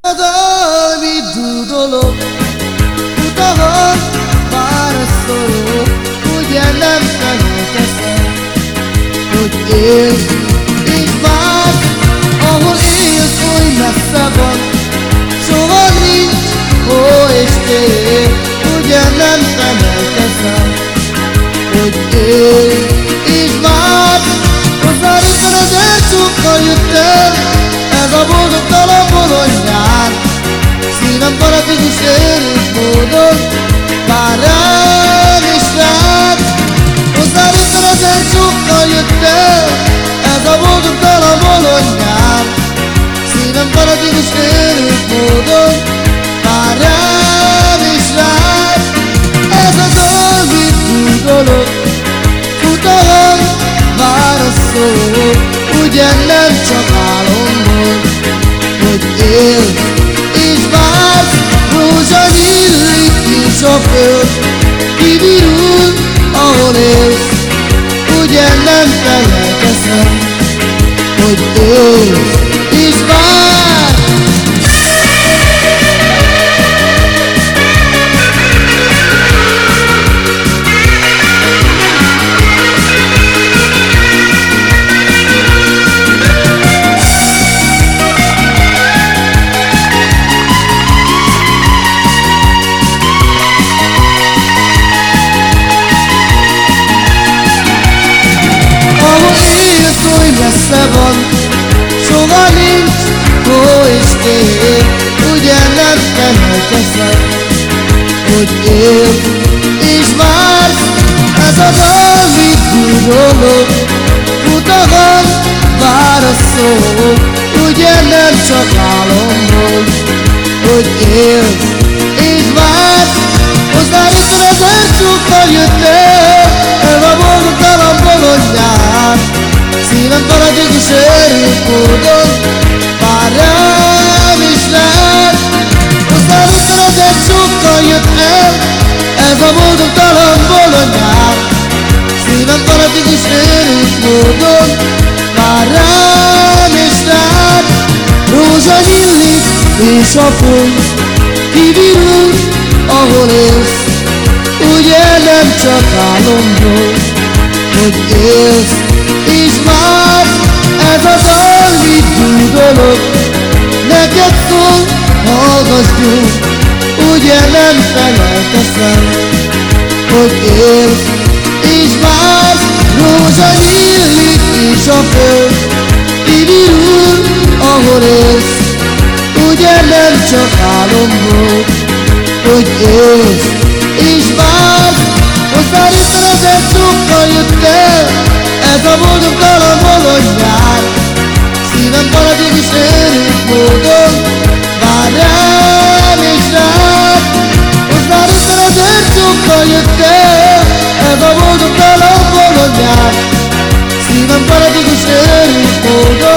Dal, mit dúdolok, utahon válaszolok, ugye nem felejteszem, hogy élsz és vársz, ahol élsz, oly messze van, soha nincs hó és tér, ugye nem felejteszem, hogy élsz módon Vár rám és rád Hozzá rögtön ezen sokkal jött el. Ez a boldogtalan bolondjár Szívem paradikus élős módon Vár rám és rád Ez a dolgit dolog. Futalom, vár a szó. Ugye nem csak a föld Kivirul, ahol élsz Ugye nem felejteszem Hogy élsz felejteszem Hogy élsz és vársz Ez a dal, mit gurolok Utahon vár a szó. Ugye nem csak álomból Hogy élsz és a föld Kivirul, ahol élsz. Ugye nem csak álomból Hogy élsz és vársz Ez a dal, mit dúdolok Neked szól, hallgass jó Ugye nem felejteszem Hogy élsz és vársz Rózsa nyílik és a föld Élsz és vársz Hozzá rögtön ezer sokkal jött el. Ez a boldogtalan bolondjár Szívem paradikus örült módon. Vár rám és rád Hozzá rögtön ezer sokkal jött el. Ez a boldogtalan bolondjár Szívem paradikus örült módon